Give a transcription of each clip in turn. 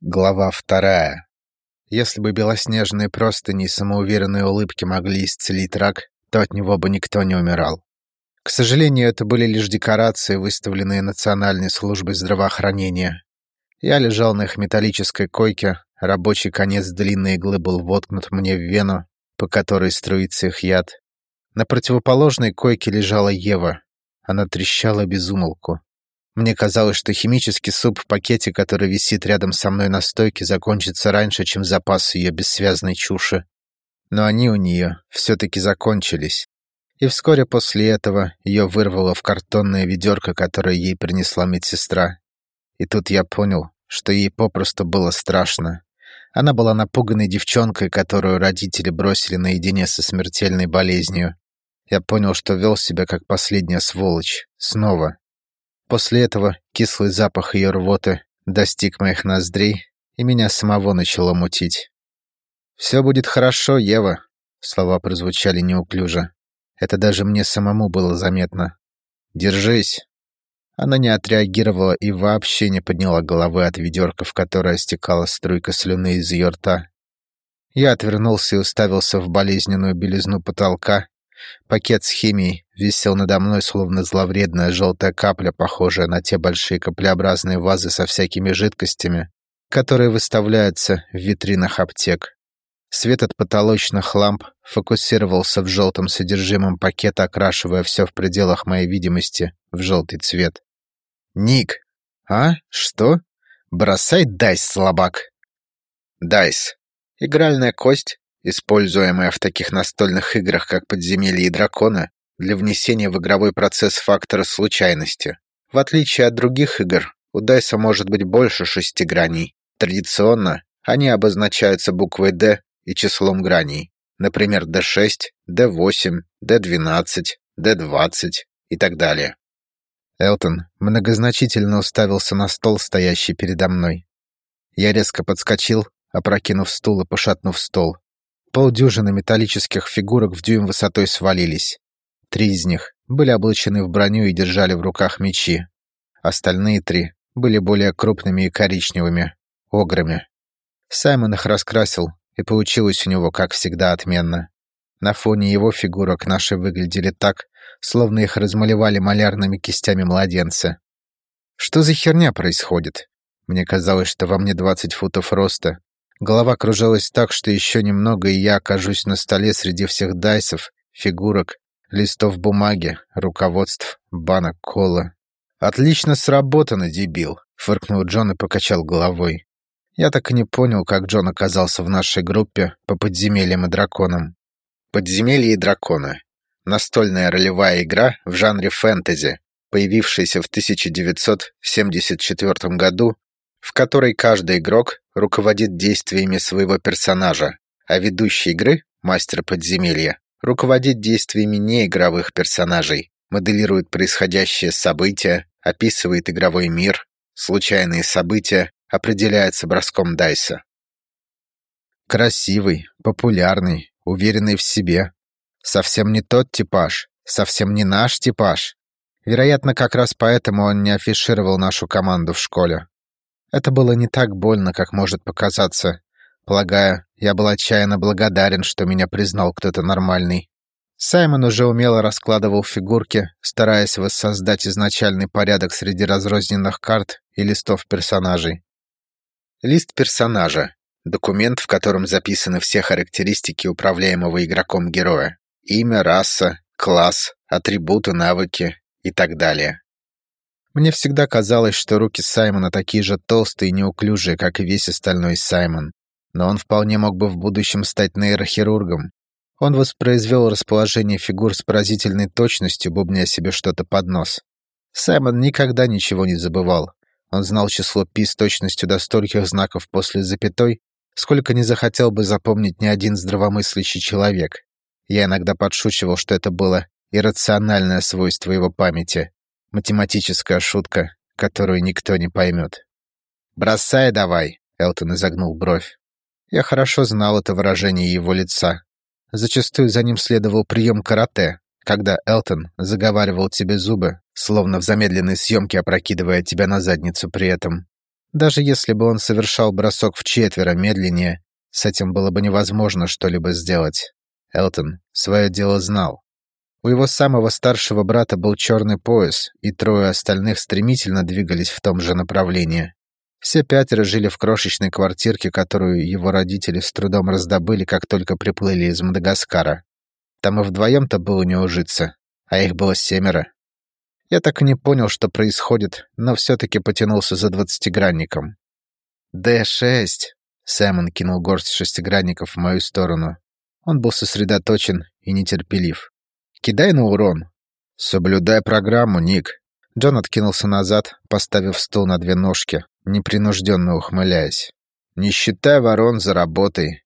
Глава вторая. Если бы белоснежные простыни и самоуверенные улыбки могли исцелить рак, то от него бы никто не умирал. К сожалению, это были лишь декорации, выставленные Национальной службой здравоохранения. Я лежал на их металлической койке, рабочий конец длинной иглы был воткнут мне в вену, по которой струится их яд. На противоположной койке лежала Ева. Она трещала без умолку. Мне казалось, что химический суп в пакете, который висит рядом со мной на стойке, закончится раньше, чем запас ее бессвязной чуши. Но они у нее все-таки закончились. И вскоре после этого ее вырвало в картонное ведерко, которое ей принесла медсестра. И тут я понял, что ей попросту было страшно. Она была напуганной девчонкой, которую родители бросили наедине со смертельной болезнью. Я понял, что вел себя как последняя сволочь. Снова. После этого кислый запах ее рвоты достиг моих ноздрей, и меня самого начало мутить. «Все будет хорошо, Ева», — слова прозвучали неуклюже. Это даже мне самому было заметно. «Держись». Она не отреагировала и вообще не подняла головы от ведерка, в которое стекала струйка слюны из ее рта. Я отвернулся и уставился в болезненную белизну потолка, Пакет с химией висел надо мной, словно зловредная желтая капля, похожая на те большие каплеобразные вазы со всякими жидкостями, которые выставляются в витринах аптек. Свет от потолочных ламп фокусировался в желтом содержимом пакета, окрашивая все в пределах моей видимости в желтый цвет. «Ник!» «А? Что?» «Бросай дайс, слабак!» «Дайс. Игральная кость, используемая в таких настольных играх, как «Подземелье и драконы», для внесения в игровой процесс фактора случайности. В отличие от других игр, у Дайса может быть больше шести граней. Традиционно они обозначаются буквой D и числом граней. Например, D6, D8, D12, D20 и так далее. Элтон многозначительно уставился на стол, стоящий передо мной. Я резко подскочил, опрокинув стул и пошатнув стол. Полдюжины металлических фигурок в дюйм высотой свалились. Три из них были облачены в броню и держали в руках мечи. Остальные три были более крупными и коричневыми, ограми. Саймон их раскрасил, и получилось у него, как всегда, отменно. На фоне его фигурок наши выглядели так, словно их размалевали малярными кистями младенца. Что за херня происходит? Мне казалось, что во мне 20 футов роста, Голова кружилась так, что еще немного, и я окажусь на столе среди всех дайсов, фигурок, листов бумаги, руководств, банок кола. «Отлично сработано, дебил!» — фыркнул Джон и покачал головой. Я так и не понял, как Джон оказался в нашей группе по подземельям и драконам. «Подземелья и драконы» — настольная ролевая игра в жанре фэнтези, появившаяся в 1974 году в которой каждый игрок руководит действиями своего персонажа, а ведущий игры, мастер подземелья, руководит действиями неигровых персонажей, моделирует происходящее события, описывает игровой мир, случайные события определяются броском Дайса. Красивый, популярный, уверенный в себе. Совсем не тот типаж, совсем не наш типаж. Вероятно, как раз поэтому он не афишировал нашу команду в школе. Это было не так больно, как может показаться. Полагаю, я был отчаянно благодарен, что меня признал кто-то нормальный. Саймон уже умело раскладывал фигурки, стараясь воссоздать изначальный порядок среди разрозненных карт и листов персонажей. Лист персонажа — документ, в котором записаны все характеристики управляемого игроком героя. Имя, раса, класс, атрибуты, навыки и так далее. Мне всегда казалось, что руки Саймона такие же толстые и неуклюжие, как и весь остальной Саймон. Но он вполне мог бы в будущем стать нейрохирургом. Он воспроизвел расположение фигур с поразительной точностью, бубня себе что-то под нос. Саймон никогда ничего не забывал. Он знал число пи с точностью до стольких знаков после запятой, сколько не захотел бы запомнить ни один здравомыслящий человек. Я иногда подшучивал, что это было иррациональное свойство его памяти. Математическая шутка, которую никто не поймет. «Бросай давай!» — Элтон изогнул бровь. Я хорошо знал это выражение его лица. Зачастую за ним следовал прием карате, когда Элтон заговаривал тебе зубы, словно в замедленной съемке опрокидывая тебя на задницу при этом. Даже если бы он совершал бросок в четверо медленнее, с этим было бы невозможно что-либо сделать. Элтон свое дело знал. У его самого старшего брата был черный пояс, и трое остальных стремительно двигались в том же направлении. Все пятеро жили в крошечной квартирке, которую его родители с трудом раздобыли, как только приплыли из Мадагаскара. Там и вдвоем-то было не ужиться, а их было семеро. Я так и не понял, что происходит, но все-таки потянулся за двадцатигранником. «Д-6!» — Сэмон кинул горсть шестигранников в мою сторону. Он был сосредоточен и нетерпелив. Кидай на урон. Соблюдай программу, Ник. Джон откинулся назад, поставив стул на две ножки, непринужденно ухмыляясь. Не считай ворон за работой.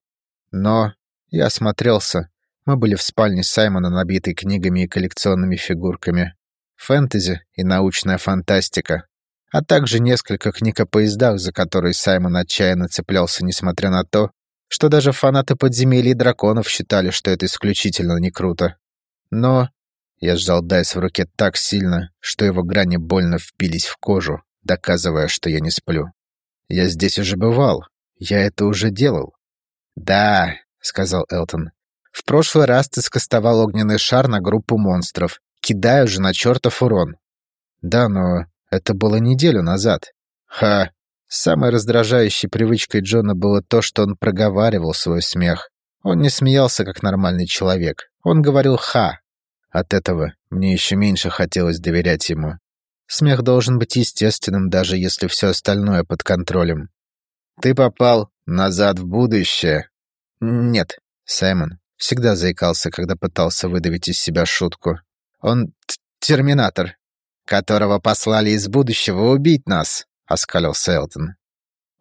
Но я осмотрелся. Мы были в спальне Саймона, набитой книгами и коллекционными фигурками. Фэнтези и научная фантастика. А также несколько книг о поездах, за которые Саймон отчаянно цеплялся, несмотря на то, что даже фанаты подземелий драконов считали, что это исключительно не круто. Но я сжал Дайс в руке так сильно, что его грани больно впились в кожу, доказывая, что я не сплю. Я здесь уже бывал. Я это уже делал. «Да», — сказал Элтон. «В прошлый раз ты скостовал огненный шар на группу монстров, кидая же на чертов урон». «Да, но это было неделю назад». «Ха!» Самой раздражающей привычкой Джона было то, что он проговаривал свой смех. Он не смеялся, как нормальный человек. Он говорил «ха», от этого мне еще меньше хотелось доверять ему. Смех должен быть естественным, даже если все остальное под контролем. «Ты попал назад в будущее?» «Нет», — Саймон всегда заикался, когда пытался выдавить из себя шутку. «Он терминатор, которого послали из будущего убить нас», — оскалился Элтон.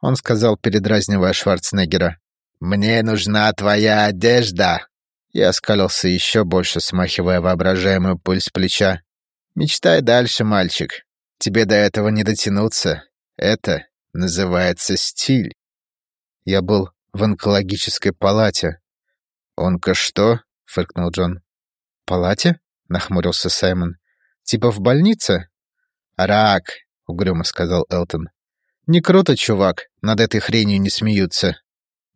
Он сказал, передразнивая Шварценеггера. «Мне нужна твоя одежда!» Я оскалился еще больше, смахивая воображаемую пыль с плеча. «Мечтай дальше, мальчик. Тебе до этого не дотянуться. Это называется стиль». Я был в онкологической палате. «Онко что?» — фыркнул Джон. «Палате?» — нахмурился Саймон. «Типа в больнице?» «Рак», — угрюмо сказал Элтон. «Не круто, чувак. Над этой хренью не смеются».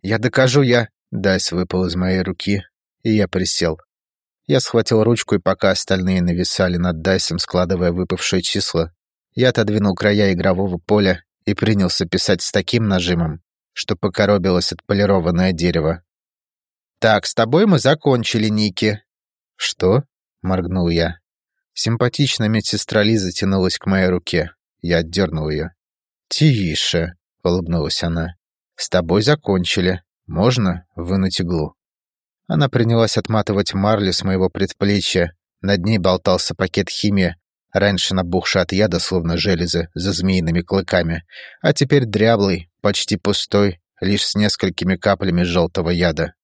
«Я докажу, я...» Дайс выпал из моей руки, и я присел. Я схватил ручку, и пока остальные нависали над Дайсом, складывая выпавшие числа, я отодвинул края игрового поля и принялся писать с таким нажимом, что покоробилось отполированное дерево. «Так, с тобой мы закончили, Ники». «Что?» — моргнул я. Симпатичная медсестра Лиза тянулась к моей руке. Я отдернул ее. «Тише», — улыбнулась она. «С тобой закончили. Можно вынуть иглу?» Она принялась отматывать марли с моего предплечья. Над ней болтался пакет химии, раньше набухший от яда, словно железы, за змеиными клыками, а теперь дряблый, почти пустой, лишь с несколькими каплями желтого яда.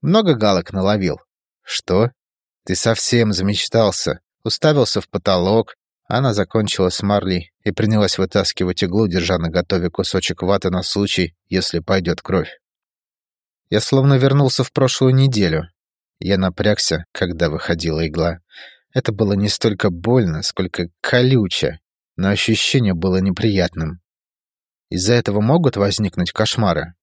Много галок наловил. Что? Ты совсем замечтался. Уставился в потолок. Она закончила с марлей и принялась вытаскивать иглу, держа на готове кусочек ваты на случай, если пойдет кровь. Я словно вернулся в прошлую неделю. Я напрягся, когда выходила игла. Это было не столько больно, сколько колюче, но ощущение было неприятным. Из-за этого могут возникнуть кошмары.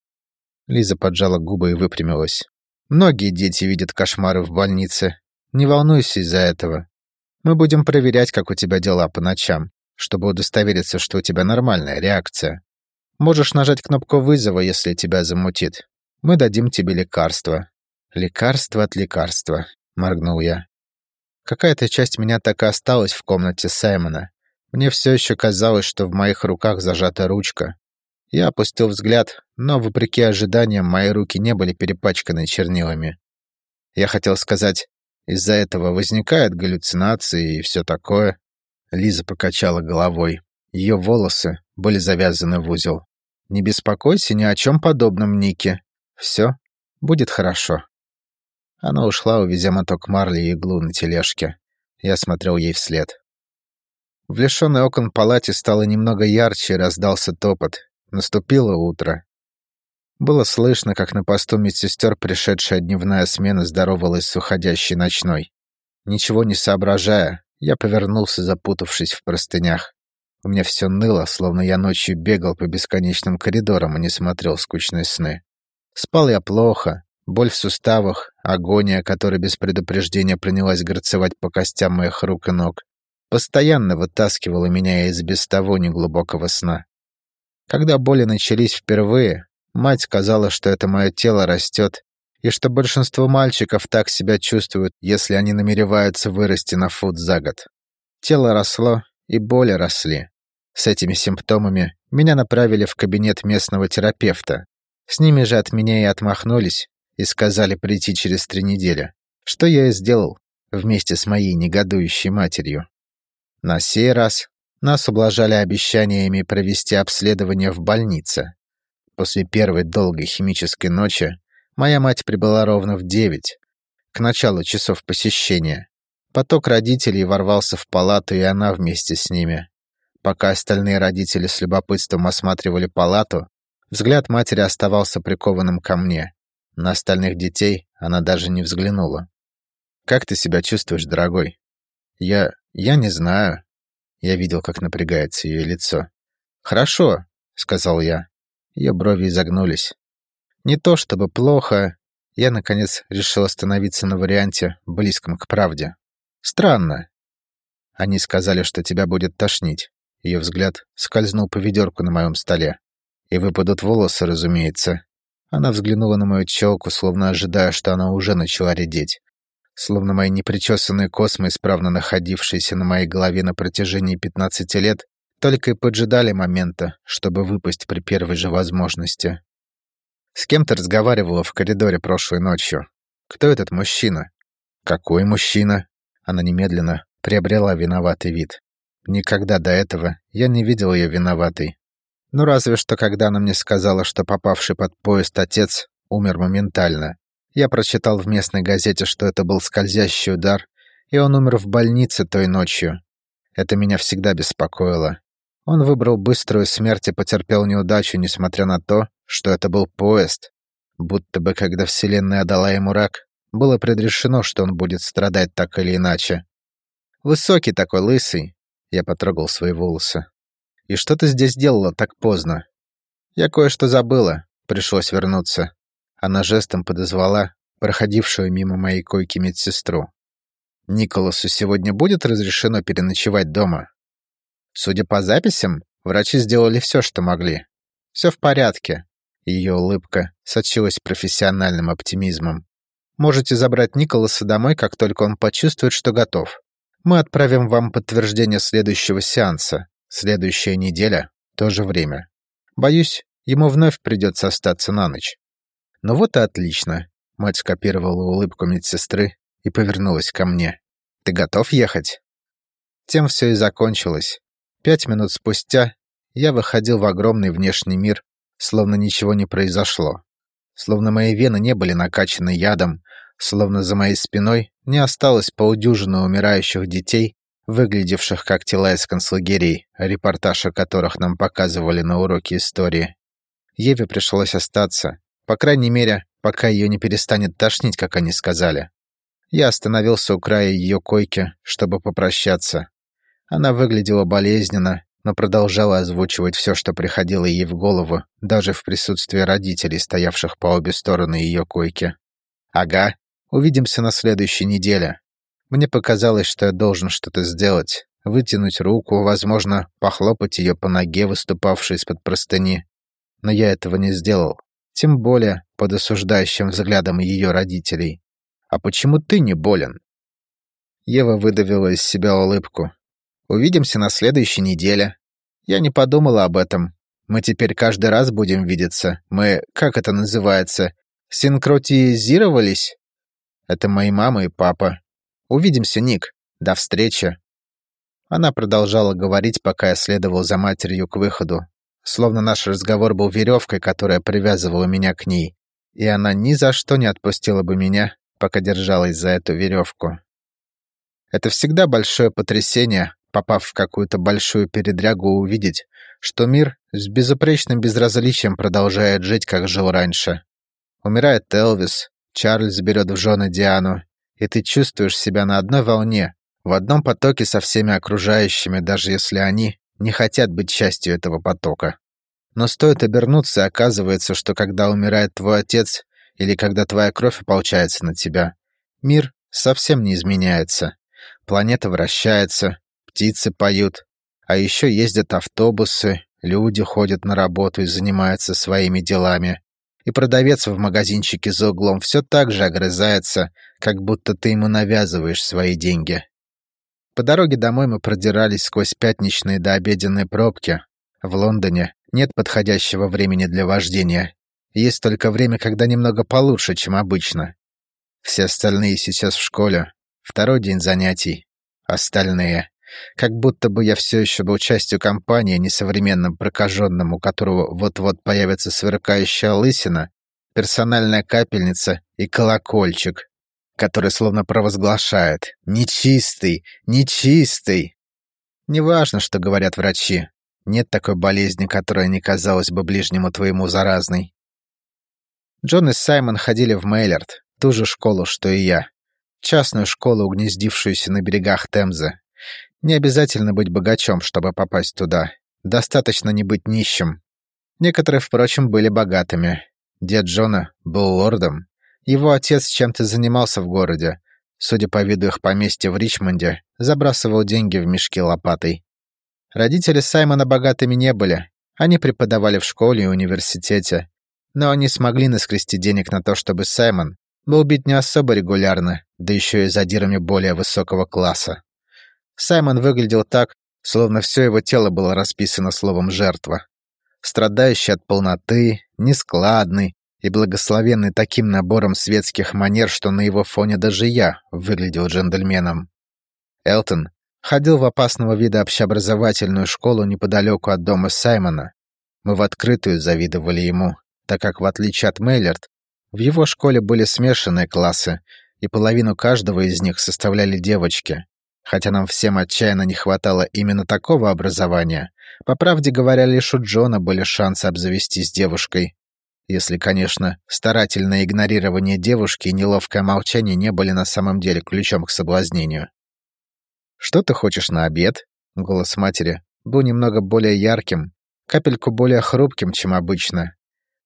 Лиза поджала губы и выпрямилась. Многие дети видят кошмары в больнице. Не волнуйся из-за этого. Мы будем проверять, как у тебя дела по ночам, чтобы удостовериться, что у тебя нормальная реакция. Можешь нажать кнопку вызова, если тебя замутит. Мы дадим тебе лекарство». «Лекарство от лекарства», — моргнул я. Какая-то часть меня так и осталась в комнате Саймона. Мне все еще казалось, что в моих руках зажата ручка. Я опустил взгляд, но, вопреки ожиданиям, мои руки не были перепачканы чернилами. Я хотел сказать, из-за этого возникают галлюцинации и все такое. Лиза покачала головой. Ее волосы были завязаны в узел. «Не беспокойся ни о чем подобном, Ники. Все будет хорошо. Она ушла, увезя моток марли и иглу на тележке. Я смотрел ей вслед. В лишённой окон палате стало немного ярче, раздался топот. Наступило утро. Было слышно, как на посту медсестер пришедшая дневная смена здоровалась с уходящей ночной. Ничего не соображая, я повернулся, запутавшись в простынях. У меня все ныло, словно я ночью бегал по бесконечным коридорам и не смотрел скучные сны. Спал я плохо, боль в суставах, агония, которая без предупреждения принялась горцевать по костям моих рук и ног, постоянно вытаскивала меня из без того неглубокого сна. Когда боли начались впервые, мать сказала, что это мое тело растет, и что большинство мальчиков так себя чувствуют, если они намереваются вырасти на фут за год. Тело росло, и боли росли. С этими симптомами меня направили в кабинет местного терапевта. С ними же от меня и отмахнулись, и сказали прийти через три недели, что я и сделал вместе с моей негодующей матерью. На сей раз нас ублажали обещаниями провести обследование в больнице. После первой долгой химической ночи моя мать прибыла ровно в девять, к началу часов посещения. Поток родителей ворвался в палату, и она вместе с ними. Пока остальные родители с любопытством осматривали палату, взгляд матери оставался прикованным ко мне. На остальных детей она даже не взглянула. «Как ты себя чувствуешь, дорогой?» «Я... я не знаю». Я видел, как напрягается ее лицо. «Хорошо», — сказал я. Ее брови изогнулись. «Не то чтобы плохо...» Я, наконец, решил остановиться на варианте, близком к правде. «Странно». Они сказали, что тебя будет тошнить. Ее взгляд скользнул по ведерку на моем столе. И выпадут волосы, разумеется. Она взглянула на мою челку, словно ожидая, что она уже начала редеть. Словно мои непричесанные космы, исправно находившиеся на моей голове на протяжении 15 лет, только и поджидали момента, чтобы выпасть при первой же возможности. С кем ты разговаривала в коридоре прошлой ночью? Кто этот мужчина? Какой мужчина? Она немедленно приобрела виноватый вид. Никогда до этого я не видел ее виноватой. Ну, разве что, когда она мне сказала, что попавший под поезд отец умер моментально. Я прочитал в местной газете, что это был скользящий удар, и он умер в больнице той ночью. Это меня всегда беспокоило. Он выбрал быструю смерть и потерпел неудачу, несмотря на то, что это был поезд. Будто бы, когда Вселенная дала ему рак, было предрешено, что он будет страдать так или иначе. Высокий такой, лысый. Я потрогал свои волосы. «И что ты здесь делала так поздно?» «Я кое-что забыла. Пришлось вернуться». Она жестом подозвала проходившую мимо моей койки медсестру. «Николасу сегодня будет разрешено переночевать дома?» «Судя по записям, врачи сделали все, что могли. Все в порядке». Ее улыбка сочилась профессиональным оптимизмом. «Можете забрать Николаса домой, как только он почувствует, что готов. Мы отправим вам подтверждение следующего сеанса. Следующая неделя — то же время. Боюсь, ему вновь придется остаться на ночь. Ну вот и отлично. Мать скопировала улыбку медсестры и повернулась ко мне. Ты готов ехать? Тем все и закончилось. Пять минут спустя я выходил в огромный внешний мир, словно ничего не произошло. Словно мои вены не были накачаны ядом, словно за моей спиной не осталось полдюжины умирающих детей выглядевших как тела из концлагерей, репортаж о которых нам показывали на уроке истории. Еве пришлось остаться, по крайней мере, пока ее не перестанет тошнить, как они сказали. Я остановился у края ее койки, чтобы попрощаться. Она выглядела болезненно, но продолжала озвучивать все, что приходило ей в голову, даже в присутствии родителей, стоявших по обе стороны ее койки. «Ага, увидимся на следующей неделе. Мне показалось, что я должен что-то сделать. Вытянуть руку, возможно, похлопать ее по ноге, выступавшей из-под простыни. Но я этого не сделал. Тем более под осуждающим взглядом ее родителей. «А почему ты не болен?» Ева выдавила из себя улыбку. «Увидимся на следующей неделе. Я не подумала об этом. Мы теперь каждый раз будем видеться. Мы, как это называется, синкротизировались? Это мои мама и папа. Увидимся, Ник. До встречи. Она продолжала говорить, пока я следовал за матерью к выходу. Словно наш разговор был веревкой, которая привязывала меня к ней. И она ни за что не отпустила бы меня, пока держалась за эту веревку. Это всегда большое потрясение, попав в какую-то большую передрягу, увидеть, что мир с безупречным безразличием продолжает жить, как жил раньше. Умирает Элвис, Чарльз берет в жены Диану, и ты чувствуешь себя на одной волне, в одном потоке со всеми окружающими, даже если они не хотят быть частью этого потока. Но стоит обернуться, оказывается, что когда умирает твой отец или когда твоя кровь ополчается на тебя, мир совсем не изменяется. Планета вращается, птицы поют, а еще ездят автобусы, люди ходят на работу и занимаются своими делами. И продавец в магазинчике за углом все так же огрызается, как будто ты ему навязываешь свои деньги. По дороге домой мы продирались сквозь пятничные до обеденной пробки. В Лондоне нет подходящего времени для вождения. Есть только время, когда немного получше, чем обычно. Все остальные сейчас в школе. Второй день занятий. Остальные. Как будто бы я все еще был частью компании, несовременным прокаженным, у которого вот-вот появится сверкающая лысина, персональная капельница и колокольчик, который словно провозглашает «Нечистый! Нечистый!». Неважно, что говорят врачи. Нет такой болезни, которая не казалась бы ближнему твоему заразной. Джон и Саймон ходили в Мейлерд, ту же школу, что и я. Частную школу, угнездившуюся на берегах Темзы. Не обязательно быть богачом, чтобы попасть туда. Достаточно не быть нищим. Некоторые, впрочем, были богатыми. Дед Джона был лордом. Его отец чем-то занимался в городе. Судя по виду их поместья в Ричмонде, забрасывал деньги в мешки лопатой. Родители Саймона богатыми не были. Они преподавали в школе и университете. Но они смогли наскрести денег на то, чтобы Саймон был бит не особо регулярно, да еще и задирами более высокого класса. Саймон выглядел так, словно все его тело было расписано словом «жертва». Страдающий от полноты, нескладный и благословенный таким набором светских манер, что на его фоне даже я выглядел джентльменом. Элтон Ходил в опасного вида общеобразовательную школу неподалеку от дома Саймона. Мы в открытую завидовали ему, так как, в отличие от Мейлерт, в его школе были смешанные классы, и половину каждого из них составляли девочки. Хотя нам всем отчаянно не хватало именно такого образования, по правде говоря, лишь у Джона были шансы обзавестись девушкой. Если, конечно, старательное игнорирование девушки и неловкое молчание не были на самом деле ключом к соблазнению. «Что ты хочешь на обед?» Голос матери был немного более ярким, капельку более хрупким, чем обычно.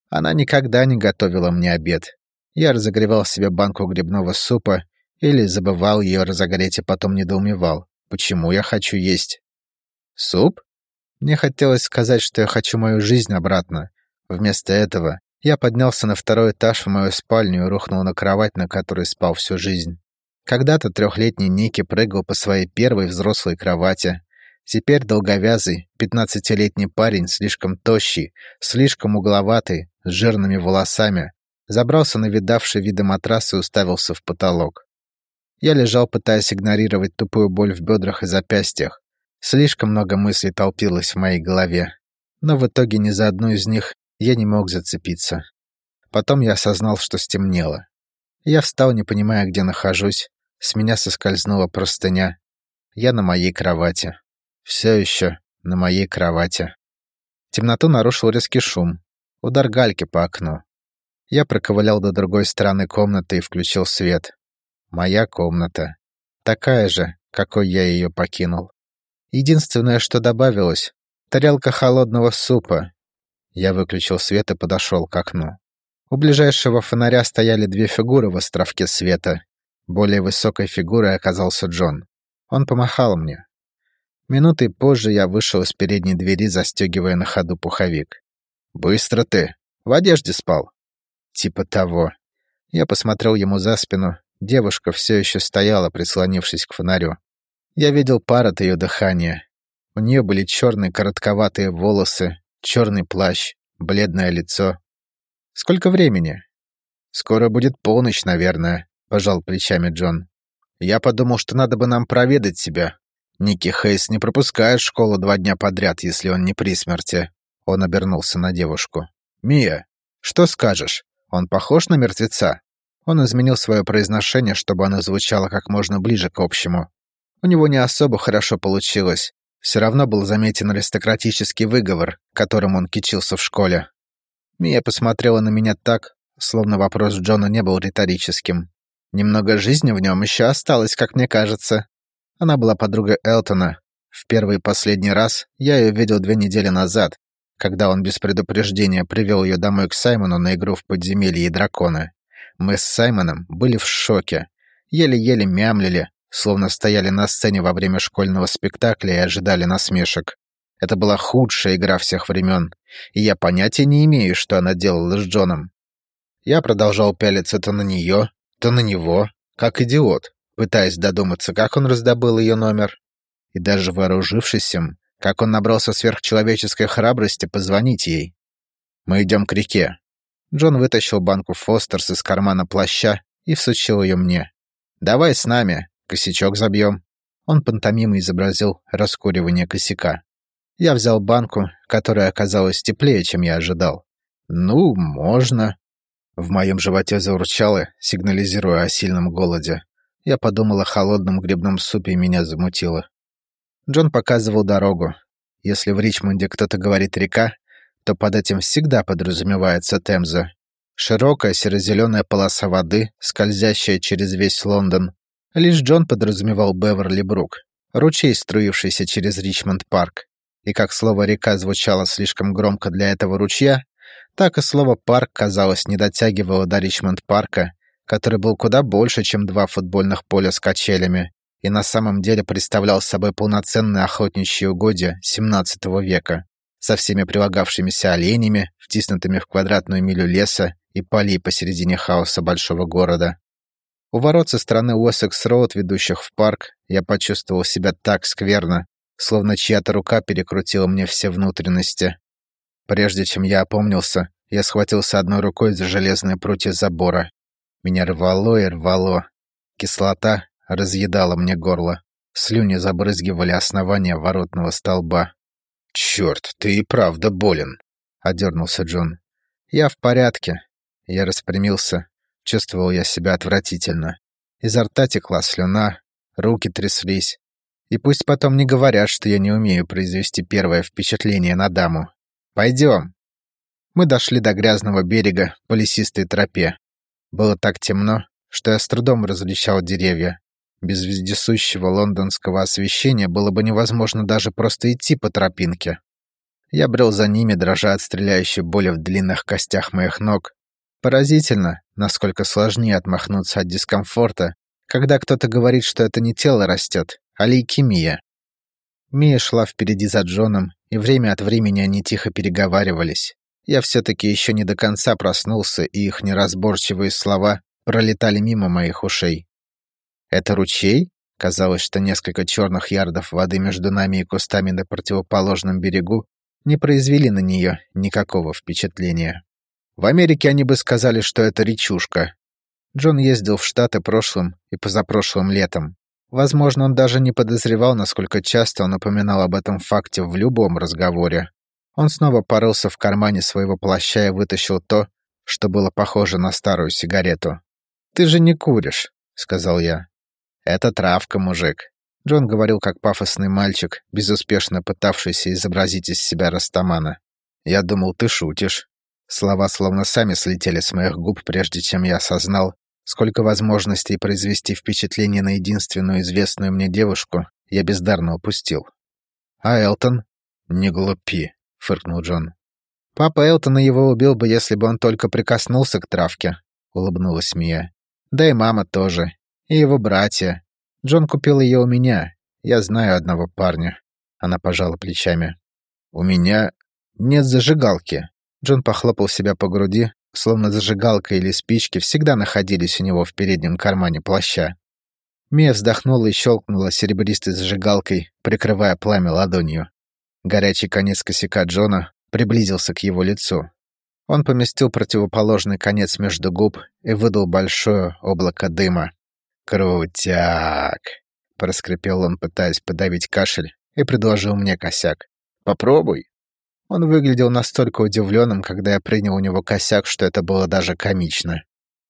Она никогда не готовила мне обед. Я разогревал себе банку грибного супа или забывал ее разогреть и потом недоумевал, почему я хочу есть. Суп? Мне хотелось сказать, что я хочу мою жизнь обратно. Вместо этого я поднялся на второй этаж в мою спальню и рухнул на кровать, на которой спал всю жизнь. Когда-то трехлетний Ники прыгал по своей первой взрослой кровати. Теперь долговязый, пятнадцатилетний парень, слишком тощий, слишком угловатый, с жирными волосами, забрался на видавший виды матрас и уставился в потолок. Я лежал, пытаясь игнорировать тупую боль в бедрах и запястьях. Слишком много мыслей толпилось в моей голове. Но в итоге ни за одну из них я не мог зацепиться. Потом я осознал, что стемнело. Я встал, не понимая, где нахожусь, с меня соскользнула простыня. Я на моей кровати. Все еще на моей кровати. Темноту нарушил резкий шум. Удар гальки по окну. Я проковылял до другой стороны комнаты и включил свет. Моя комната. Такая же, какой я ее покинул. Единственное, что добавилось — тарелка холодного супа. Я выключил свет и подошел к окну. У ближайшего фонаря стояли две фигуры в островке света, более высокой фигурой оказался Джон. Он помахал мне. Минутой позже я вышел из передней двери, застегивая на ходу пуховик. «Быстро ты! В одежде спал!» «Типа того». Я посмотрел ему за спину. Девушка все еще стояла, прислонившись к фонарю. Я видел пар от ее дыхания. У нее были черные коротковатые волосы, черный плащ, бледное лицо. «Сколько времени?» «Скоро будет полночь, наверное», — пожал плечами Джон. «Я подумал, что надо бы нам проведать тебя. Ники Хейс не пропускает школу два дня подряд, если он не при смерти». Он обернулся на девушку. «Мия, что скажешь? Он похож на мертвеца?» Он изменил свое произношение, чтобы оно звучало как можно ближе к общему. У него не особо хорошо получилось. Все равно был заметен аристократический выговор, которым он кичился в школе. Мия посмотрела на меня так, словно вопрос Джона не был риторическим. Немного жизни в нем еще осталось, как мне кажется. Она была подругой Элтона. В первый и последний раз я ее видел две недели назад, когда он без предупреждения привел ее домой к Саймону на игру в подземелье и дракона. Мы с Саймоном были в шоке. Еле-еле мямлили, словно стояли на сцене во время школьного спектакля и ожидали насмешек. Это была худшая игра всех времен, и я понятия не имею, что она делала с Джоном. Я продолжал пялиться то на нее, то на него, как идиот, пытаясь додуматься, как он раздобыл ее номер. И даже вооружившись им, как он набрался сверхчеловеческой храбрости позвонить ей. Мы идем к реке. Джон вытащил банку Фостерс из кармана плаща и всучил ее мне. «Давай с нами, косячок забьем». Он пантомимой изобразил раскуривание косяка. Я взял банку, которая оказалась теплее, чем я ожидал. «Ну, можно». В моем животе заурчало, сигнализируя о сильном голоде. Я подумал о холодном грибном супе и меня замутило. Джон показывал дорогу. Если в Ричмонде кто-то говорит «река», то под этим всегда подразумевается Темза. Широкая серо-зеленая полоса воды, скользящая через весь Лондон. Лишь Джон подразумевал Беверли-Брук, ручей, струившийся через Ричмонд-парк. И как слово «река» звучало слишком громко для этого ручья, так и слово «парк», казалось, не дотягивало до Ричмонд-парка, который был куда больше, чем два футбольных поля с качелями, и на самом деле представлял собой полноценное охотничье угодье XVII века, со всеми прилагавшимися оленями, втиснутыми в квадратную милю леса и полей посередине хаоса большого города. У ворот со стороны Уэссекс-Роуд, ведущих в парк, я почувствовал себя так скверно, словно чья-то рука перекрутила мне все внутренности. Прежде чем я опомнился, я схватился одной рукой за железные прутья забора. Меня рвало и рвало. Кислота разъедала мне горло. Слюни забрызгивали основание воротного столба. «Чёрт, ты и правда болен», — одернулся Джон. «Я в порядке». Я распрямился. Чувствовал я себя отвратительно. Изо рта текла слюна, руки тряслись. И пусть потом не говорят, что я не умею произвести первое впечатление на даму. Пойдем. Мы дошли до грязного берега по лесистой тропе. Было так темно, что я с трудом различал деревья. Без вездесущего лондонского освещения было бы невозможно даже просто идти по тропинке. Я брел за ними, дрожа от стреляющей боли в длинных костях моих ног. Поразительно, насколько сложнее отмахнуться от дискомфорта, когда кто-то говорит, что это не тело растет, а лейкемия. Мия шла впереди за Джоном, и время от времени они тихо переговаривались. Я все-таки еще не до конца проснулся, и их неразборчивые слова пролетали мимо моих ушей. «Это ручей?» Казалось, что несколько черных ярдов воды между нами и кустами на противоположном берегу не произвели на нее никакого впечатления. В Америке они бы сказали, что это речушка. Джон ездил в Штаты прошлым и позапрошлым летом. Возможно, он даже не подозревал, насколько часто он упоминал об этом факте в любом разговоре. Он снова порылся в кармане своего плаща и вытащил то, что было похоже на старую сигарету. «Ты же не куришь», — сказал я. «Это травка, мужик». Джон говорил как пафосный мальчик, безуспешно пытавшийся изобразить из себя растамана. «Я думал, ты шутишь». Слова словно сами слетели с моих губ, прежде чем я осознал, сколько возможностей произвести впечатление на единственную известную мне девушку я бездарно упустил. «А Элтон?» «Не глупи», — фыркнул Джон. «Папа Элтона его убил бы, если бы он только прикоснулся к травке», — улыбнулась Мия. «Да и мама тоже. И его братья. Джон купил ее у меня. Я знаю одного парня. Она пожала плечами. У меня нет зажигалки. Джон похлопал себя по груди, словно зажигалка или спички всегда находились у него в переднем кармане плаща. Мия вздохнула и щелкнула серебристой зажигалкой, прикрывая пламя ладонью. Горячий конец косяка Джона приблизился к его лицу. Он поместил противоположный конец между губ и выдал большое облако дыма. «Крутяк!» — проскрипел он, пытаясь подавить кашель, и предложил мне косяк. «Попробуй!» Он выглядел настолько удивленным, когда я принял у него косяк, что это было даже комично.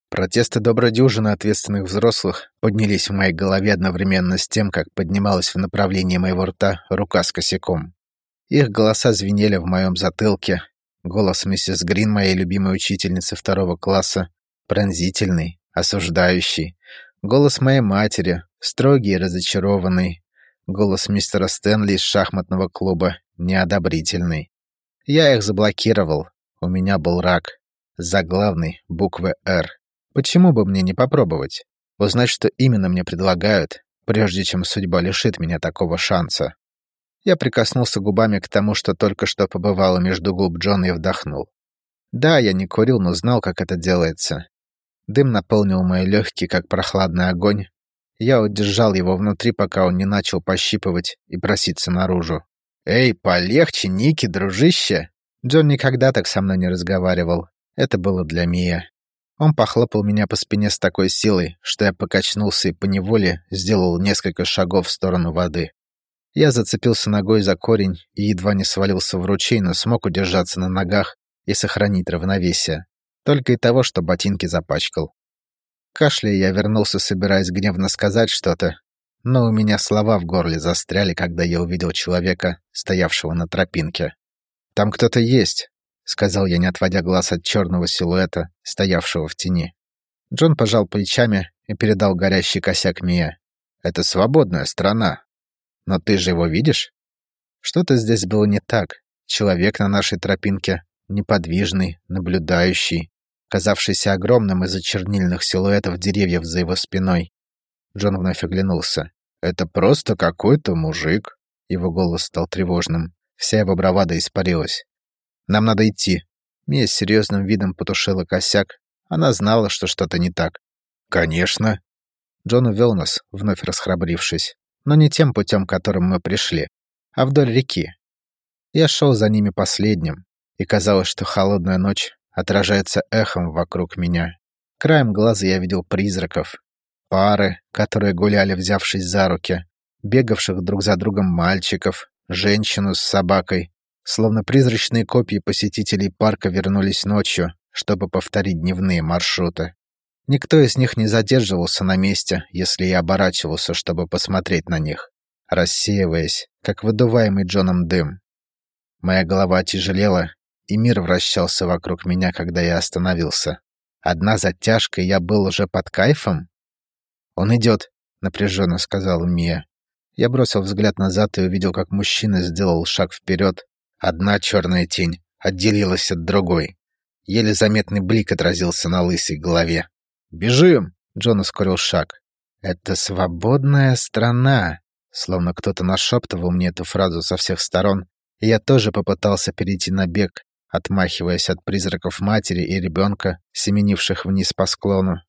Протесты доброй ответственных взрослых поднялись в моей голове одновременно с тем, как поднималась в направлении моего рта рука с косяком. Их голоса звенели в моем затылке. Голос миссис Грин, моей любимой учительницы второго класса, пронзительный, осуждающий, Голос моей матери, строгий и разочарованный. Голос мистера Стэнли из шахматного клуба неодобрительный. Я их заблокировал. У меня был рак. Заглавный, буквы «Р». Почему бы мне не попробовать? Узнать, что именно мне предлагают, прежде чем судьба лишит меня такого шанса. Я прикоснулся губами к тому, что только что побывало между губ Джона и вдохнул. Да, я не курил, но знал, как это делается. Дым наполнил мои легкие, как прохладный огонь. Я удержал его внутри, пока он не начал пощипывать и проситься наружу. «Эй, полегче, Ники, дружище!» Джон никогда так со мной не разговаривал. Это было для Мия. Он похлопал меня по спине с такой силой, что я покачнулся и поневоле сделал несколько шагов в сторону воды. Я зацепился ногой за корень и едва не свалился в ручей, но смог удержаться на ногах и сохранить равновесие. Только и того, что ботинки запачкал. Кашляя, я вернулся, собираясь гневно сказать что-то, но у меня слова в горле застряли, когда я увидел человека, стоявшего на тропинке. «Там кто-то есть», — сказал я, не отводя глаз от черного силуэта, стоявшего в тени. Джон пожал плечами и передал горящий косяк Мия. «Это свободная страна. Но ты же его видишь?» Что-то здесь было не так. Человек на нашей тропинке неподвижный, наблюдающий, казавшийся огромным из-за чернильных силуэтов деревьев за его спиной. Джон вновь оглянулся. «Это просто какой-то мужик». Его голос стал тревожным. Вся его бравада испарилась. «Нам надо идти». Мия с серьезным видом потушила косяк. Она знала, что что-то не так. «Конечно». Джон увел нас, вновь расхрабрившись. Но не тем путем, которым мы пришли, а вдоль реки. Я шел за ними последним, и казалось, что холодная ночь отражается эхом вокруг меня. Краем глаза я видел призраков, пары, которые гуляли, взявшись за руки, бегавших друг за другом мальчиков, женщину с собакой, словно призрачные копии посетителей парка вернулись ночью, чтобы повторить дневные маршруты. Никто из них не задерживался на месте, если я оборачивался, чтобы посмотреть на них, рассеиваясь, как выдуваемый Джоном дым. Моя голова тяжелела, и мир вращался вокруг меня, когда я остановился. Одна затяжка, и я был уже под кайфом? «Он идет», — напряженно сказала Мия. Я бросил взгляд назад и увидел, как мужчина сделал шаг вперед. Одна черная тень отделилась от другой. Еле заметный блик отразился на лысой голове. «Бежим!» — Джон ускорил шаг. «Это свободная страна!» Словно кто-то нашептывал мне эту фразу со всех сторон, и я тоже попытался перейти на бег, отмахиваясь от призраков матери и ребенка, семенивших вниз по склону.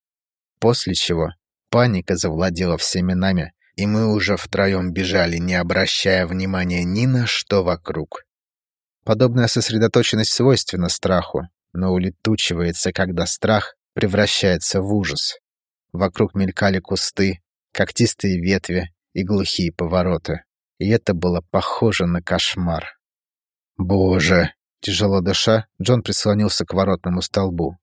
После чего паника завладела всеми нами, и мы уже втроем бежали, не обращая внимания ни на что вокруг. Подобная сосредоточенность свойственна страху, но улетучивается, когда страх превращается в ужас. Вокруг мелькали кусты, когтистые ветви и глухие повороты. И это было похоже на кошмар. «Боже!» Тяжело дыша, Джон прислонился к воротному столбу.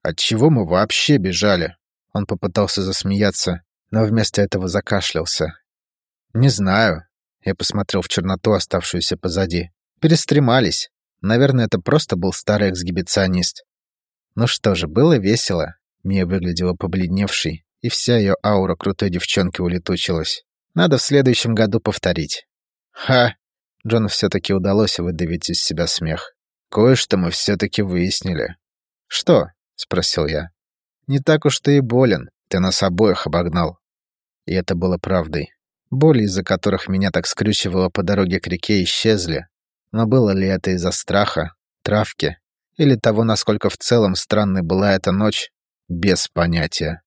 От чего мы вообще бежали?» Он попытался засмеяться, но вместо этого закашлялся. «Не знаю». Я посмотрел в черноту, оставшуюся позади. «Перестремались. Наверное, это просто был старый эксгибиционист». Ну что же, было весело. Мия выглядела побледневшей, и вся ее аура крутой девчонки улетучилась. Надо в следующем году повторить. «Ха!» Джону все-таки удалось выдавить из себя смех. «Кое-что мы все-таки выяснили». «Что?» — спросил я. «Не так уж ты и болен. Ты нас обоих обогнал». И это было правдой. Боли, из-за которых меня так скрючивало по дороге к реке, исчезли. Но было ли это из-за страха, травки или того, насколько в целом странной была эта ночь, без понятия.